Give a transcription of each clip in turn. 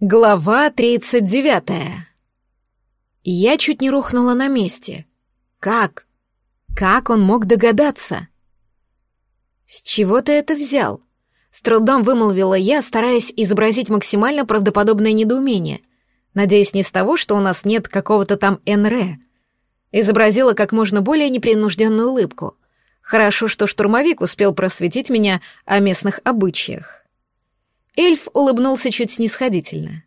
Глава 39. Я чуть не рухнула на месте. Как? Как он мог догадаться? С чего ты это взял? С трудом вымолвила я, стараясь изобразить максимально правдоподобное недоумение. Надеюсь, не с того, что у нас нет какого-то там НР. Изобразила как можно более непринужденную улыбку. Хорошо, что штурмовик успел просветить меня о местных обычаях. Эльф улыбнулся чуть снисходительно.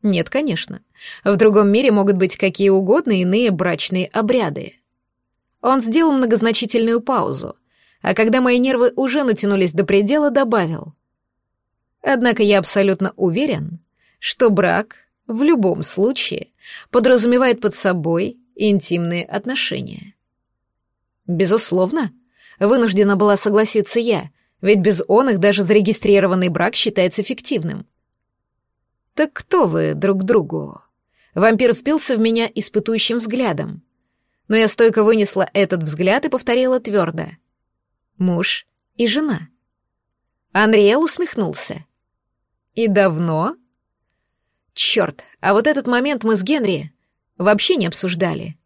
Нет, конечно. В другом мире могут быть какие угодно иные брачные обряды. Он сделал многозначительную паузу, а когда мои нервы уже натянулись до предела, добавил. Однако я абсолютно уверен, что брак в любом случае подразумевает под собой интимные отношения. Безусловно, вынуждена была согласиться я, ведь без он их даже зарегистрированный брак считается фиктивным. «Так кто вы друг другу?» Вампир впился в меня испытующим взглядом. Но я стойко вынесла этот взгляд и повторила твердо. «Муж и жена». Анриэл усмехнулся. «И давно?» Черт, а вот этот момент мы с Генри вообще не обсуждали.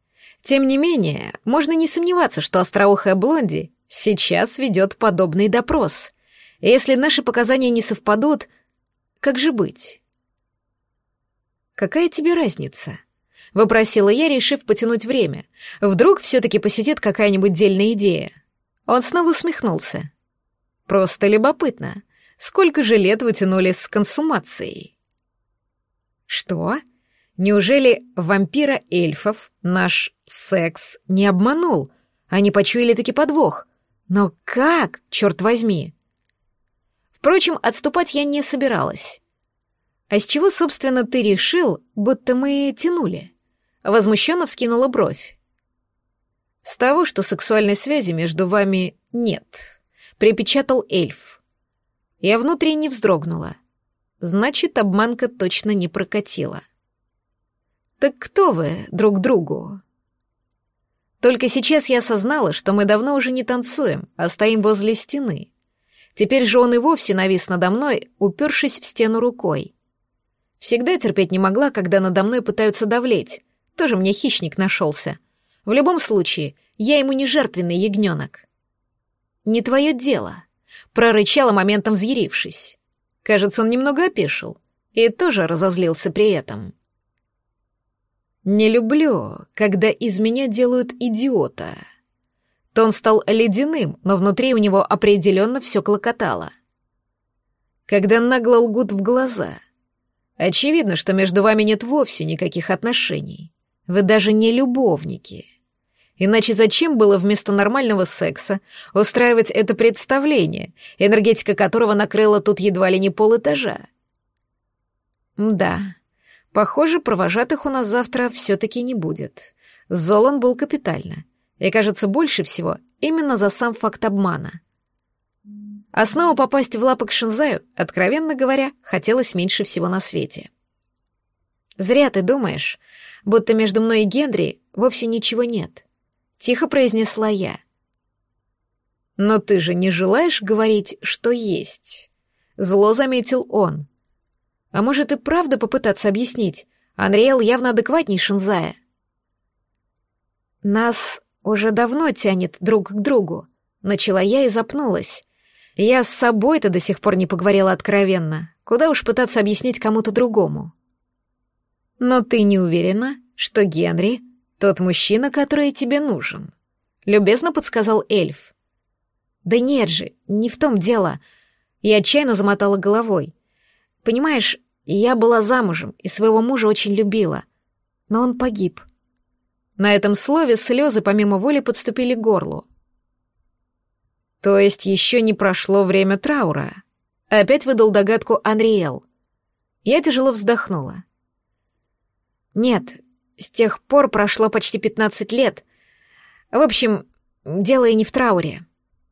Тем не менее, можно не сомневаться, что остроухая Блонди сейчас ведет подобный допрос. Если наши показания не совпадут, как же быть? «Какая тебе разница?» — вопросила я, решив потянуть время. Вдруг все-таки посетит какая-нибудь дельная идея. Он снова усмехнулся. «Просто любопытно. Сколько же лет вы тянули с консумацией?» «Что? Неужели вампира эльфов наш секс не обманул? Они почуяли таки подвох. Но как, черт возьми? Впрочем, отступать я не собиралась. А с чего, собственно, ты решил, будто мы тянули? Возмущенно вскинула бровь. С того, что сексуальной связи между вами нет, припечатал эльф. Я внутренне вздрогнула. Значит, обманка точно не прокатила. Так кто вы друг другу? Только сейчас я осознала, что мы давно уже не танцуем, а стоим возле стены. Теперь же он и вовсе навис надо мной, упершись в стену рукой. Всегда терпеть не могла, когда надо мной пытаются давлеть. Тоже мне хищник нашелся. В любом случае, я ему не жертвенный ягненок. «Не твое дело», — прорычала моментом взъярившись. Кажется, он немного опешил и тоже разозлился при этом. Не люблю, когда из меня делают идиота. Тон стал ледяным, но внутри у него определенно все клокотало. Когда нагло лгут в глаза. Очевидно, что между вами нет вовсе никаких отношений. Вы даже не любовники. Иначе зачем было вместо нормального секса устраивать это представление, энергетика которого накрыла тут едва ли не полэтажа? Да, Похоже, провожатых у нас завтра все-таки не будет. Золон был капитально. И, кажется, больше всего именно за сам факт обмана. А снова попасть в лапы к Шинзаю, откровенно говоря, хотелось меньше всего на свете. «Зря ты думаешь, будто между мной и Генри вовсе ничего нет», — тихо произнесла я. «Но ты же не желаешь говорить, что есть?» Зло заметил он. А может и правда попытаться объяснить? Анриэл явно адекватней Шинзая. Нас уже давно тянет друг к другу. Начала я и запнулась. Я с собой-то до сих пор не поговорила откровенно. Куда уж пытаться объяснить кому-то другому. Но ты не уверена, что Генри — тот мужчина, который тебе нужен? Любезно подсказал эльф. Да нет же, не в том дело. Я отчаянно замотала головой. Понимаешь, я была замужем и своего мужа очень любила, но он погиб. На этом слове слезы помимо воли подступили к горлу. То есть еще не прошло время траура. Опять выдал догадку Анриэл. Я тяжело вздохнула. Нет, с тех пор прошло почти пятнадцать лет. В общем, дело и не в трауре.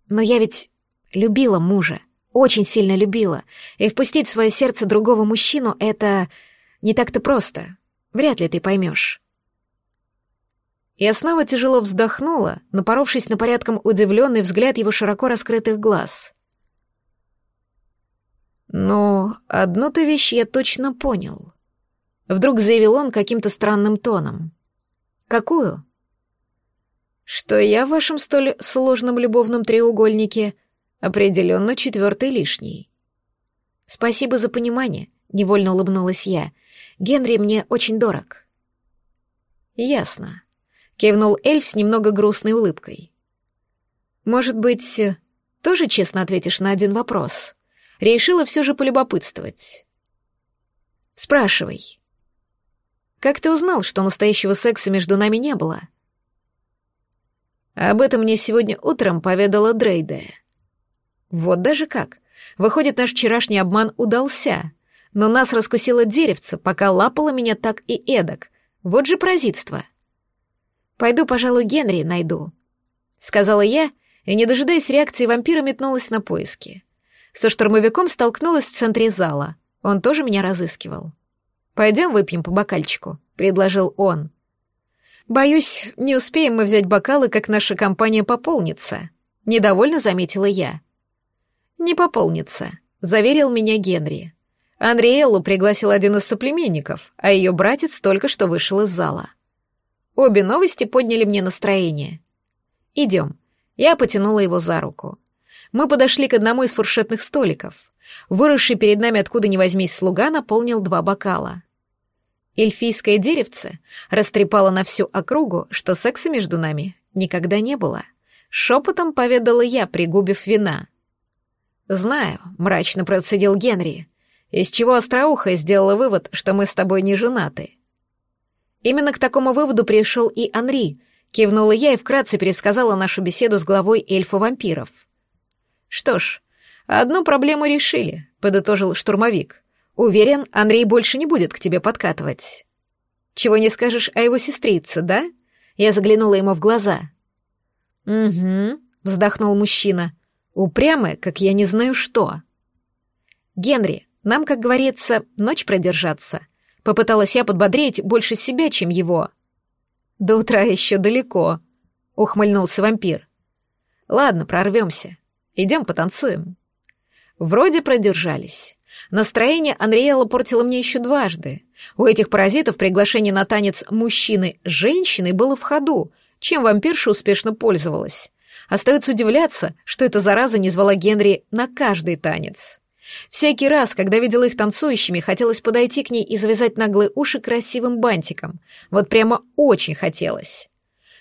Но я ведь любила мужа очень сильно любила, и впустить в свое сердце другого мужчину — это не так-то просто. Вряд ли ты поймешь. Я снова тяжело вздохнула, напоровшись на порядком удивленный взгляд его широко раскрытых глаз. Но одну-то вещь я точно понял. Вдруг заявил он каким-то странным тоном. Какую? Что я в вашем столь сложном любовном треугольнике определенно четвертый лишний. Спасибо за понимание, невольно улыбнулась я. Генри мне очень дорог. Ясно. Кивнул эльф с немного грустной улыбкой. Может быть, тоже честно ответишь на один вопрос? Решила все же полюбопытствовать. Спрашивай. Как ты узнал, что настоящего секса между нами не было? Об этом мне сегодня утром поведала Дрейде. Вот даже как. Выходит, наш вчерашний обман удался. Но нас раскусило деревце, пока лапало меня так и эдак. Вот же паразитство. Пойду, пожалуй, Генри найду. Сказала я, и, не дожидаясь реакции вампира, метнулась на поиски. Со штурмовиком столкнулась в центре зала. Он тоже меня разыскивал. «Пойдем выпьем по бокальчику», — предложил он. «Боюсь, не успеем мы взять бокалы, как наша компания пополнится», — недовольно заметила я. «Не пополнится», — заверил меня Генри. Андриэллу пригласил один из соплеменников, а ее братец только что вышел из зала. Обе новости подняли мне настроение. «Идем». Я потянула его за руку. Мы подошли к одному из фуршетных столиков. Выросший перед нами откуда ни возьмись слуга наполнил два бокала. Эльфийское деревце растрепало на всю округу, что секса между нами никогда не было. Шепотом поведала я, пригубив вина. «Знаю», — мрачно процедил Генри, из чего остроухая сделала вывод, что мы с тобой не женаты. Именно к такому выводу пришел и Анри, кивнула я и вкратце пересказала нашу беседу с главой эльфа-вампиров. «Что ж, одну проблему решили», — подытожил штурмовик. Уверен, Андрей больше не будет к тебе подкатывать. Чего не скажешь о его сестрице, да? Я заглянула ему в глаза. Угу, вздохнул мужчина. Упрямая, как я не знаю что. Генри, нам, как говорится, ночь продержаться. Попыталась я подбодрить больше себя, чем его. До утра еще далеко, ухмыльнулся вампир. Ладно, прорвемся. Идем потанцуем. Вроде продержались. Настроение Анриэла портило мне еще дважды. У этих паразитов приглашение на танец мужчины-женщины было в ходу, чем вампирша успешно пользовалась. Остается удивляться, что эта зараза не звала Генри на каждый танец. Всякий раз, когда видела их танцующими, хотелось подойти к ней и завязать наглые уши красивым бантиком. Вот прямо очень хотелось.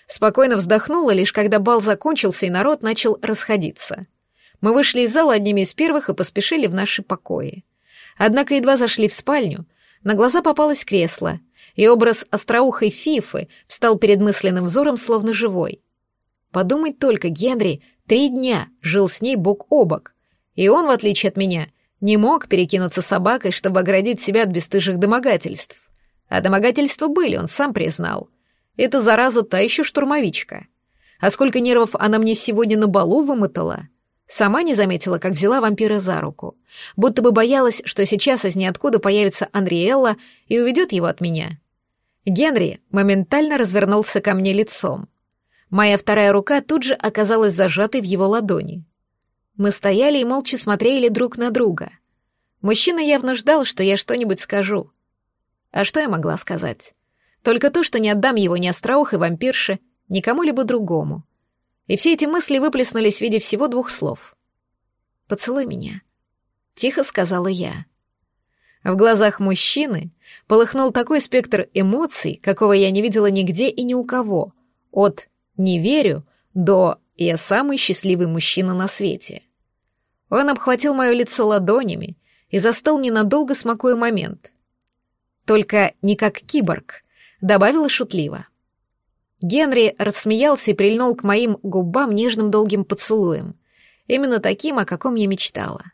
Спокойно вздохнула, лишь когда бал закончился и народ начал расходиться. Мы вышли из зала одними из первых и поспешили в наши покои. Однако едва зашли в спальню, на глаза попалось кресло, и образ остроухой Фифы встал перед мысленным взором словно живой. Подумать только, Генри три дня жил с ней бок о бок, и он, в отличие от меня, не мог перекинуться собакой, чтобы оградить себя от бесстыжих домогательств. А домогательства были, он сам признал. Это зараза та еще штурмовичка. А сколько нервов она мне сегодня на балу вымотала — Сама не заметила, как взяла вампира за руку, будто бы боялась, что сейчас из ниоткуда появится Анриэлла и уведет его от меня. Генри моментально развернулся ко мне лицом. Моя вторая рука тут же оказалась зажатой в его ладони. Мы стояли и молча смотрели друг на друга. Мужчина явно ждал, что я что-нибудь скажу. А что я могла сказать? Только то, что не отдам его ни остроухой вампирше, ни кому-либо другому. И все эти мысли выплеснулись в виде всего двух слов. «Поцелуй меня», — тихо сказала я. В глазах мужчины полыхнул такой спектр эмоций, какого я не видела нигде и ни у кого. От «не верю» до «я самый счастливый мужчина на свете». Он обхватил мое лицо ладонями и застыл ненадолго, смакуя момент. «Только не как киборг», — добавила шутливо. Генри рассмеялся и прильнул к моим губам нежным долгим поцелуем. Именно таким, о каком я мечтала.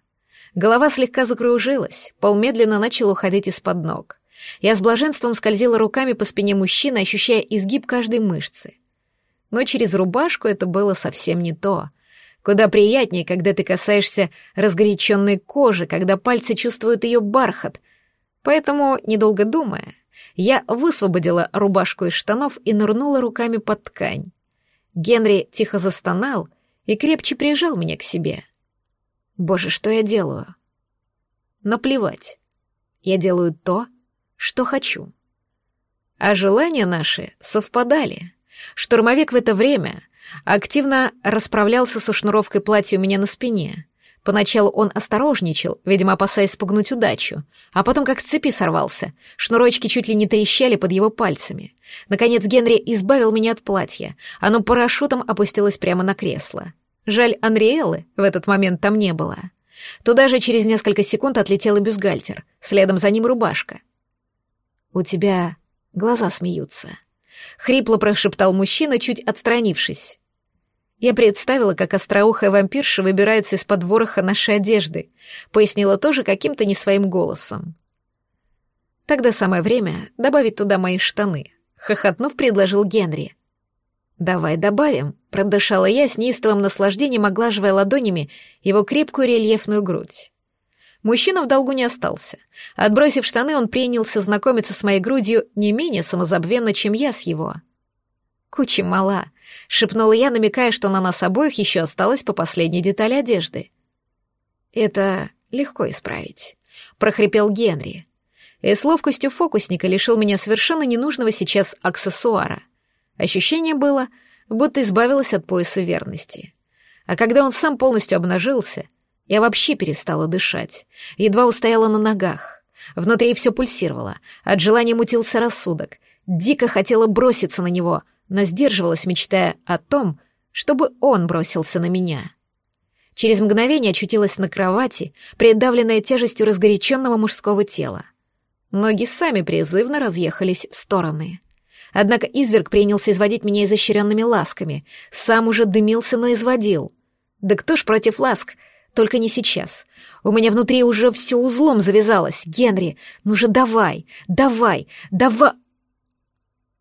Голова слегка закружилась, пол медленно начал уходить из-под ног. Я с блаженством скользила руками по спине мужчины, ощущая изгиб каждой мышцы. Но через рубашку это было совсем не то. Куда приятнее, когда ты касаешься разгоряченной кожи, когда пальцы чувствуют ее бархат. Поэтому, недолго думая, я высвободила рубашку из штанов и нырнула руками под ткань. Генри тихо застонал и крепче прижал меня к себе. Боже, что я делаю? наплевать. Я делаю то, что хочу. А желания наши совпадали. Штурмовик в это время активно расправлялся со шнуровкой платья у меня на спине. Поначалу он осторожничал, видимо, опасаясь спугнуть удачу, а потом как с цепи сорвался. Шнурочки чуть ли не трещали под его пальцами. Наконец Генри избавил меня от платья. Оно парашютом опустилось прямо на кресло. Жаль, Анриэлы в этот момент там не было. Туда же через несколько секунд отлетел и бюстгальтер, следом за ним рубашка. «У тебя глаза смеются», — хрипло прошептал мужчина, чуть отстранившись. Я представила, как остроухая вампирша выбирается из-под вороха нашей одежды, пояснила тоже каким-то не своим голосом. Тогда самое время добавить туда мои штаны, хохотнув, предложил Генри. «Давай добавим», — продышала я с неистовым наслаждением, оглаживая ладонями его крепкую рельефную грудь. Мужчина в долгу не остался. Отбросив штаны, он принялся знакомиться с моей грудью не менее самозабвенно, чем я с его. «Куча мала», — шепнула я, намекая, что на нас обоих еще осталось по последней детали одежды. «Это легко исправить», — прохрипел Генри. И с ловкостью фокусника лишил меня совершенно ненужного сейчас аксессуара — Ощущение было, будто избавилась от пояса верности. А когда он сам полностью обнажился, я вообще перестала дышать, едва устояла на ногах. Внутри все пульсировало, от желания мутился рассудок. Дико хотела броситься на него, но сдерживалась, мечтая о том, чтобы он бросился на меня. Через мгновение очутилась на кровати, придавленная тяжестью разгоряченного мужского тела. Ноги сами призывно разъехались в стороны. Однако изверг принялся изводить меня изощренными ласками. Сам уже дымился, но изводил. Да кто ж против ласк? Только не сейчас. У меня внутри уже все узлом завязалось. Генри, ну же давай, давай, давай...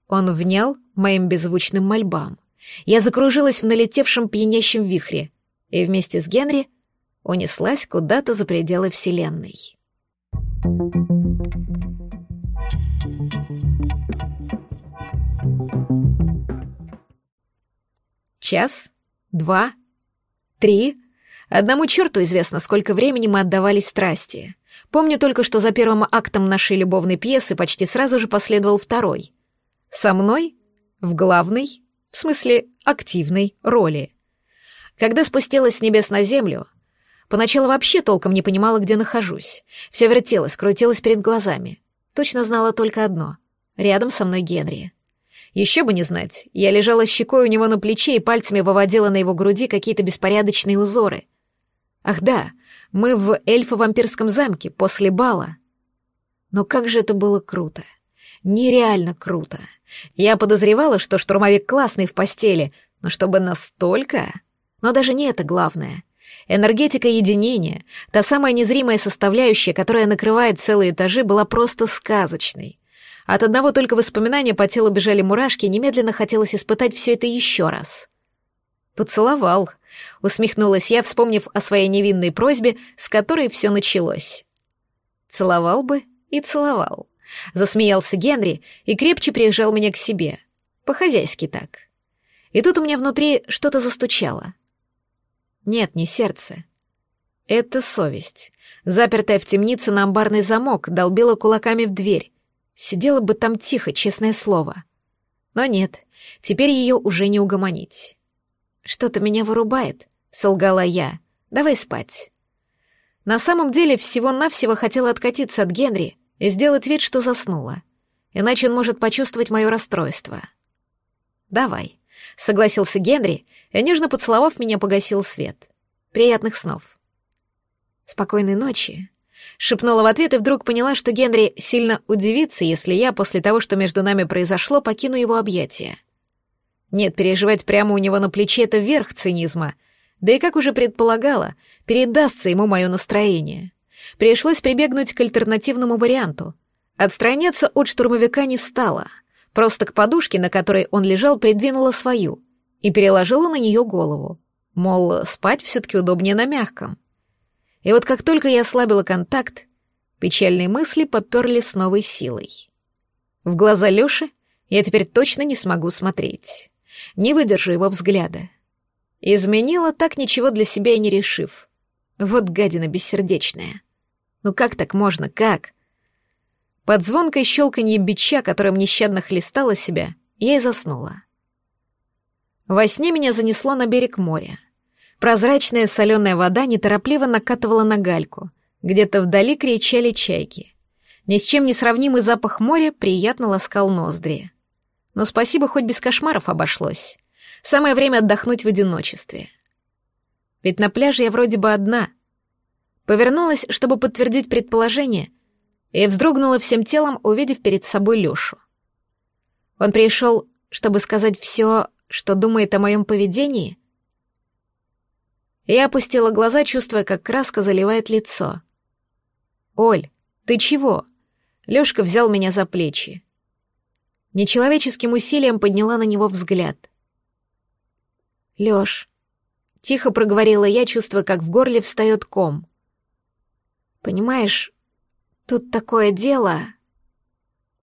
Он внял моим беззвучным мольбам. Я закружилась в налетевшем пьянящем вихре и вместе с Генри унеслась куда-то за пределы Вселенной. Час? Два? Три? Одному черту известно, сколько времени мы отдавались страсти. Помню только, что за первым актом нашей любовной пьесы почти сразу же последовал второй. Со мной? В главной, в смысле активной, роли. Когда спустилась с небес на землю, поначалу вообще толком не понимала, где нахожусь. Все вертелось, крутилось перед глазами. Точно знала только одно — рядом со мной Генри. Еще бы не знать, я лежала щекой у него на плече и пальцами выводила на его груди какие-то беспорядочные узоры. Ах да, мы в эльфо-вампирском замке после бала. Но как же это было круто. Нереально круто. Я подозревала, что штурмовик классный в постели, но чтобы настолько... Но даже не это главное. Энергетика единения, та самая незримая составляющая, которая накрывает целые этажи, была просто сказочной. От одного только воспоминания по телу бежали мурашки, немедленно хотелось испытать все это еще раз. «Поцеловал», — усмехнулась я, вспомнив о своей невинной просьбе, с которой все началось. «Целовал бы и целовал», — засмеялся Генри и крепче прижал меня к себе. По-хозяйски так. И тут у меня внутри что-то застучало. Нет, не сердце. Это совесть. Запертая в темнице на амбарный замок, долбила кулаками в дверь, Сидела бы там тихо, честное слово. Но нет, теперь ее уже не угомонить. «Что-то меня вырубает», — солгала я. «Давай спать». На самом деле всего-навсего хотела откатиться от Генри и сделать вид, что заснула. Иначе он может почувствовать мое расстройство. «Давай», — согласился Генри и, нежно поцеловав меня, погасил свет. «Приятных снов». «Спокойной ночи», Шепнула в ответ и вдруг поняла, что Генри сильно удивится, если я после того, что между нами произошло, покину его объятия. Нет, переживать прямо у него на плече — это верх цинизма. Да и, как уже предполагала, передастся ему мое настроение. Пришлось прибегнуть к альтернативному варианту. Отстраняться от штурмовика не стало. Просто к подушке, на которой он лежал, придвинула свою и переложила на нее голову. Мол, спать все-таки удобнее на мягком. И вот как только я ослабила контакт, печальные мысли поперли с новой силой. В глаза Лёши я теперь точно не смогу смотреть. Не выдержу его взгляда. Изменила так ничего для себя и не решив. Вот гадина бессердечная. Ну как так можно, как? Под звонкой щелканье бича, которым нещадно хлестала себя, я и заснула. Во сне меня занесло на берег моря. Прозрачная соленая вода неторопливо накатывала на гальку. Где-то вдали кричали чайки. Ни с чем не сравнимый запах моря приятно ласкал ноздри. Но спасибо, хоть без кошмаров обошлось. Самое время отдохнуть в одиночестве. Ведь на пляже я вроде бы одна. Повернулась, чтобы подтвердить предположение, и вздрогнула всем телом, увидев перед собой Лёшу. Он пришел, чтобы сказать все, что думает о моем поведении. Я опустила глаза, чувствуя, как краска заливает лицо. «Оль, ты чего?» Лёшка взял меня за плечи. Нечеловеческим усилием подняла на него взгляд. «Лёш», — тихо проговорила я, чувствуя, как в горле встает ком. «Понимаешь, тут такое дело...»